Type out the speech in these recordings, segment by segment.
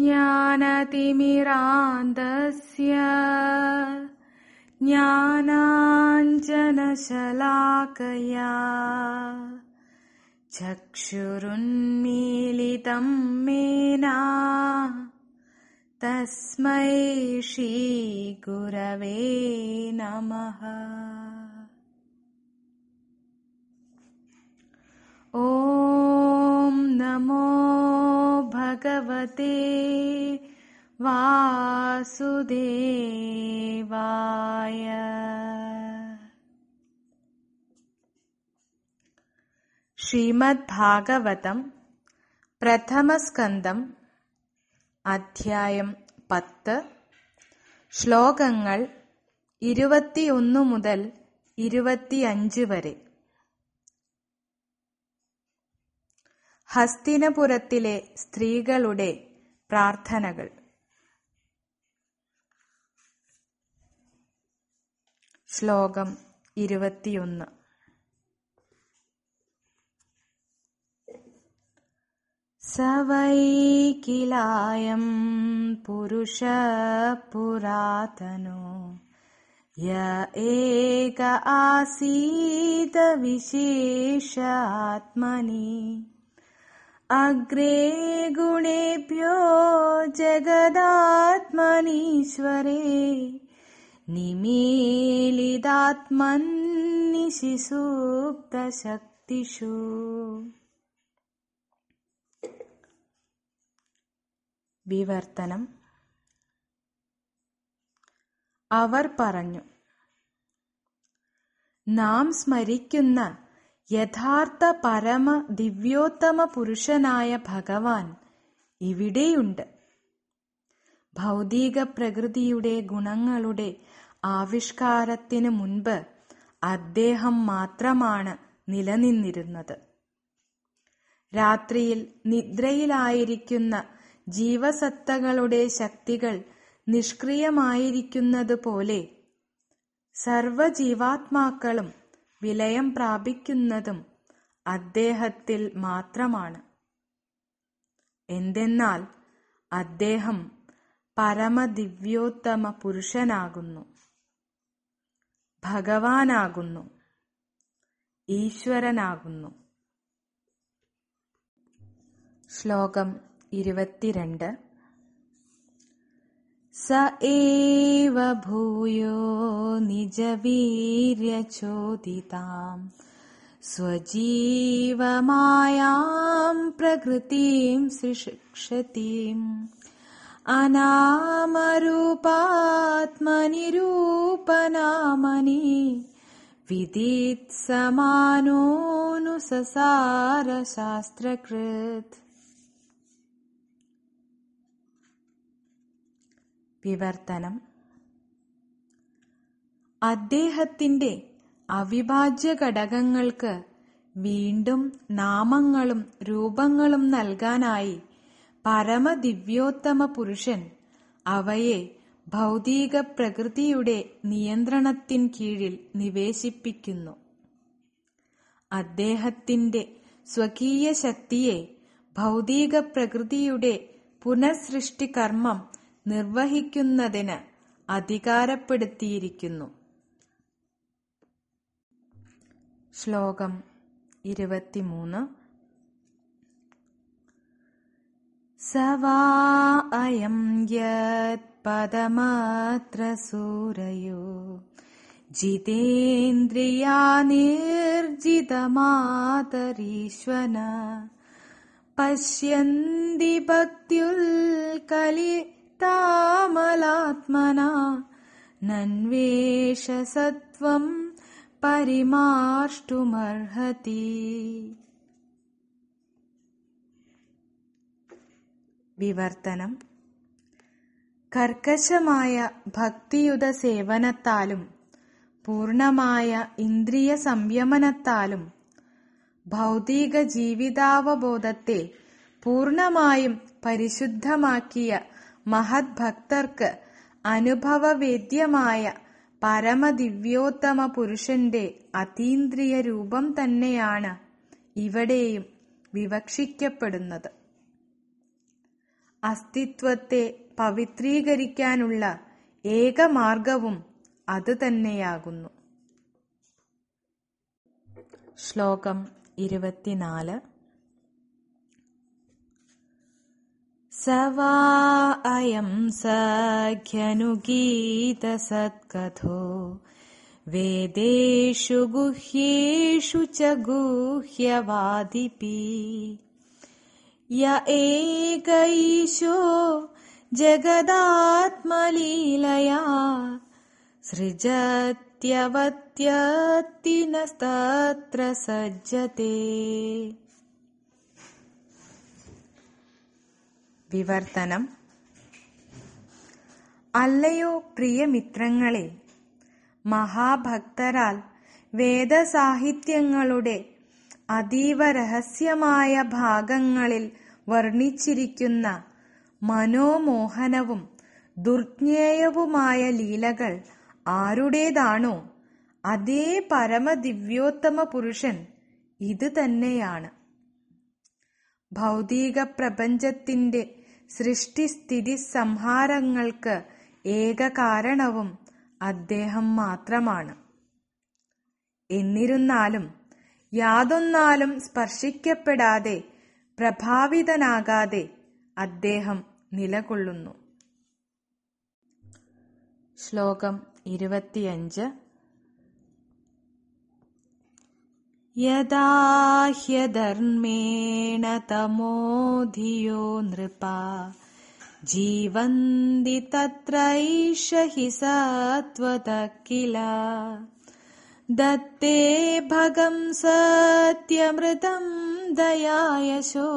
ज्ञानतिमिरान्धस्य ज्ञानाञ्जनशलाकया चक्षुरुन्मीलितं मेना तस्मै श्रीगुरवे नमः भगवते वासुदेवाय ശ്രീമദ് ഭാഗവതം പ്രഥമസ്കന്ധം അധ്യായം പത്ത് ശ്ലോകങ്ങൾ ഇരുപത്തിയൊന്നു മുതൽ ഇരുപത്തിയഞ്ച് വരെ ഹസ്തിനപുരത്തിലെ സ്ത്രീകളുടെ പ്രാർത്ഥനകൾ ശ്ലോകം ഇരുപത്തിയൊന്ന് स वै किलायं पुरुषपुरातनो य एक आसीत विशेषात्मनि अग्रे गुणेभ्यो जगदात्मनीश्वरे निमीलिदात्मन्निशिसूक्तशक्तिषु വിവർത്തനം അവർ പറഞ്ഞു നാം സ്മരിക്കുന്ന യഥാർത്ഥ പരമ ദിവ്യോത്തമ പുരുഷനായ ഭഗവാൻ ഇവിടെയുണ്ട്. ഭൗതിക പ്രകൃതിയുടെ ഗുണങ്ങളുടെ ആവിഷ്കാരത്തിന് മുൻപ് അദ്ദേഹം മാത്രമാണ് നിലനിന്നിരുന്നത്. രാത്രിയിൽ നിദ്രയിലായിരിക്കുന്ന ജീവസത്തകളുടെ ശക്തികൾ നിഷ്ക്രിയമായിരിക്കുന്നത് പോലെ സർവജീവാത്മാക്കളും വിലയം പ്രാപിക്കുന്നതും അദ്ദേഹത്തിൽ മാത്രമാണ്. എന്തെന്നാൽ അദ്ദേഹം പരമദിവ്യോത്തമ പുരുഷനാകുന്നു. ഭഗവാനാകുന്നു. ഈശ്വരനാകുന്നു. ശ്ലോകം ഇരുപത്തിരണ്ട്. स एव भूयो निजवीर्यचोदिताम्। स्वजीवमायाम् प्रकृतिम् शिक्षतीम् अनामरूपात्मनिरूपनामनि। विदित् समानोऽनु വിവർത്തനം. അദ്ദേഹത്തിന്റെ അവിഭാജ്യ ഘടകങ്ങൾക്ക് വീണ്ടും നാമങ്ങളും രൂപങ്ങളും നൽകാനായി പരമദിവ്യോത്തമ പുരുഷൻ അവയെ ഭൗതിക പ്രകൃതിയുടെ നിയന്ത്രണത്തിൻ കീഴിൽ നിവേശിപ്പിക്കുന്നു. അദ്ദേഹത്തിന്റെ സ്വകീയ ശക്തിയെ ഭൗതിക പ്രകൃതിയുടെ പുനഃസൃഷ്ടി കർമ്മം നിർവഹിക്കുന്നതിന് അധികാരപ്പെടുത്തിയിരിക്കുന്നു. ശ്ലോകം ഇരുപത്തിമൂന്ന്. സവാ അയം പദമത്ര സൂരയോ. ജിതേന്ദ്രിയാ പശ്യന്തി ഭക്തിയുൽക്കലിതാമലാത്മന നന്വേഷസത്വം പരിമാർഷ്ടുമർഹതി വിവർത്തനം കർക്കശമായ ഭക്തിയുത സേവനത്താലും പൂർണമായ ഇന്ദ്രിയ സംയമനത്താലും ഭൗതിക ജീവിതാവബോധത്തെ പൂർണമായും പരിശുദ്ധമാക്കിയ മഹത് ഭക്തർക്ക് അനുഭവവേദ്യമായ പരമദിവ്യോത്തമ പുരുഷന്റെ അതീന്ദ്രിയ രൂപം തന്നെയാണ് ഇവിടെയും വിവക്ഷിക്കപ്പെടുന്നത്. അസ്തിത്വത്തെ പവിത്രീകരിക്കാനുള്ള ഏക മാർഗവും അത് തന്നെയാകുന്നു. ശ്ലോകം ഇരുപത്തിനാല്. स वा अयं सख्यनुगीतसत्कथो वेदेषु गुह्येषु च गुह्यवादिपि। य एकैशो जगदात्मलीलया सृजत्यवत्यत्ति नस्तत्र सज्जते। വിവർത്തനം. അല്ലയോ പ്രിയമിത്രങ്ങളെ മഹാഭക്തരാൽ വേദസാഹിത്യങ്ങളുടെ അതീവ രഹസ്യമായ ഭാഗങ്ങളിൽ വർണിച്ചിരിക്കുന്ന മനോമോഹനവും ദുർജ്ഞേയവുമായ ലീലകൾ ആരുടേതാണോ അതേ പരമദിവ്യോത്തമ പുരുഷൻ ഇത് തന്നെയാണ് ഭൗതിക പ്രപഞ്ചത്തിന്റെ സൃഷ്ടിസ്ഥിതി സംഹാരങ്ങൾക്ക് ഏക കാരണവും അദ്ദേഹം മാത്രമാണ്. എന്നിരുന്നാലും യാതൊന്നാലും സ്പർശിക്കപ്പെടാതെ പ്രഭാവിതനാകാതെ അദ്ദേഹം നിലകൊള്ളുന്നു. ശ്ലോകം ഇരുപത്തിയഞ്ച് यदा ह्यधर्मेण तमो धियो नृपा जीवन्ति तत्रैष हि सत्वत किल दत्ते भगं सत्यमृतं दयायशो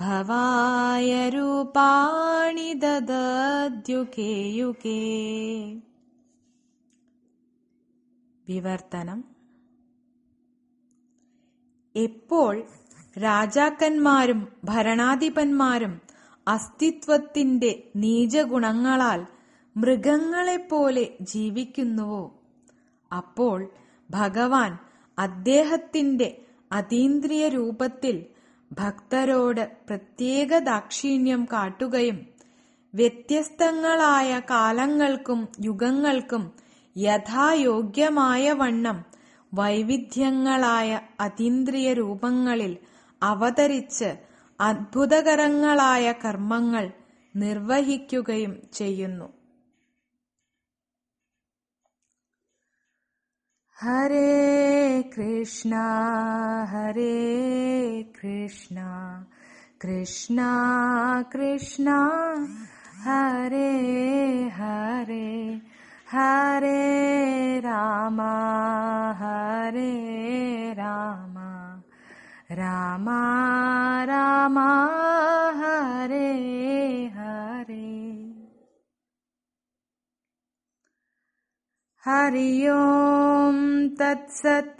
भवाय रूपाणि ददद्युके युके विवर्तनम् എപ്പോൾ രാജാക്കന്മാരും ഭരണാധിപന്മാരും അസ്തിത്വത്തിന്റെ നീചഗുണങ്ങളാൽ മൃഗങ്ങളെപ്പോലെ ജീവിക്കുന്നുവോ? അപ്പോൾ ഭഗവാൻ അദ്ദേഹത്തിന്റെ അതീന്ദ്രിയ രൂപത്തിൽ ഭക്തരോട് പ്രത്യേക ദാക്ഷിണ്യം കാട്ടുകയും വ്യത്യസ്തങ്ങളായ കാലങ്ങൾക്കും യുഗങ്ങൾക്കും യഥായോഗ്യമായ വണ്ണം വൈവിധ്യങ്ങളായ അതീന്ദ്രിയ രൂപങ്ങളിൽ അവതരിച്ച് അത്ഭുതകരങ്ങളായ കർമ്മങ്ങൾ നിർവഹിക്കുകയും ചെയ്യുന്നു. ഹരേ കൃഷ്ണ ഹരേ കൃഷ്ണ കൃഷ്ണ കൃഷ്ണ ഹരേ ഹരേ. ഹരേ രാമ ഹരേ രാമ രാമ രാമ ഹരേ ഹരേ ഹരി ഓം തത്സത്